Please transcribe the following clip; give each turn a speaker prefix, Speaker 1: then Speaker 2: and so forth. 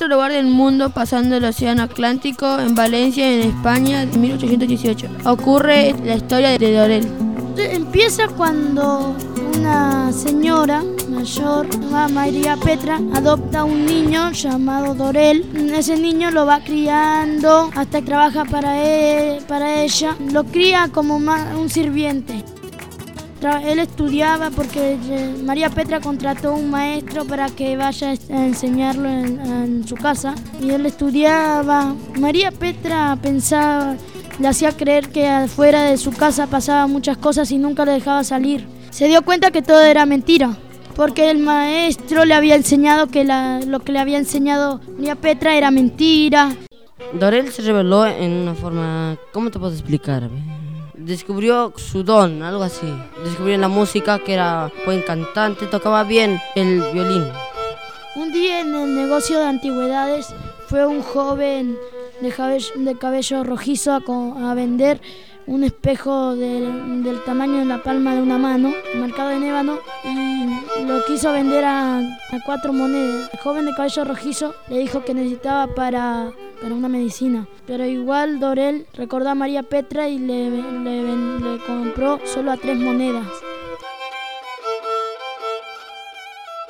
Speaker 1: lugar del mundo pasando el Océano Atlántico en Valencia, en España, en 1818. Ocurre la historia de Dorel.
Speaker 2: Empieza cuando una señora mayor, María Petra, adopta un niño llamado Dorel. Ese niño lo va criando hasta que trabaja para, para ella. Lo cría como un sirviente. Él estudiaba porque eh, María Petra contrató un maestro para que vaya a enseñarlo en, su casa y él estudiaba. María Petra pensaba, le hacía creer que afuera de su casa pasaban muchas cosas y nunca le dejaba salir. Se dio cuenta que todo era mentira, porque el maestro le había enseñado que lo que le había enseñado María Petra era mentira.
Speaker 3: Dorel se reveló en una forma, ¿cómo te puedo explicar? Descubrió su don, algo así. Descubrió la música, que era buen cantante, tocaba bien el violín.
Speaker 2: Un día en el negocio de antigüedades fue un joven de cabello, de cabello rojizo a, a vender un espejo del, tamaño de la palma de una mano, marcado en ébano, y lo quiso vender a, cuatro monedas. El joven de cabello rojizo le dijo que necesitaba para, para una medicina, pero igual Dorel recordó a María Petra y le, le compró solo a tres monedas.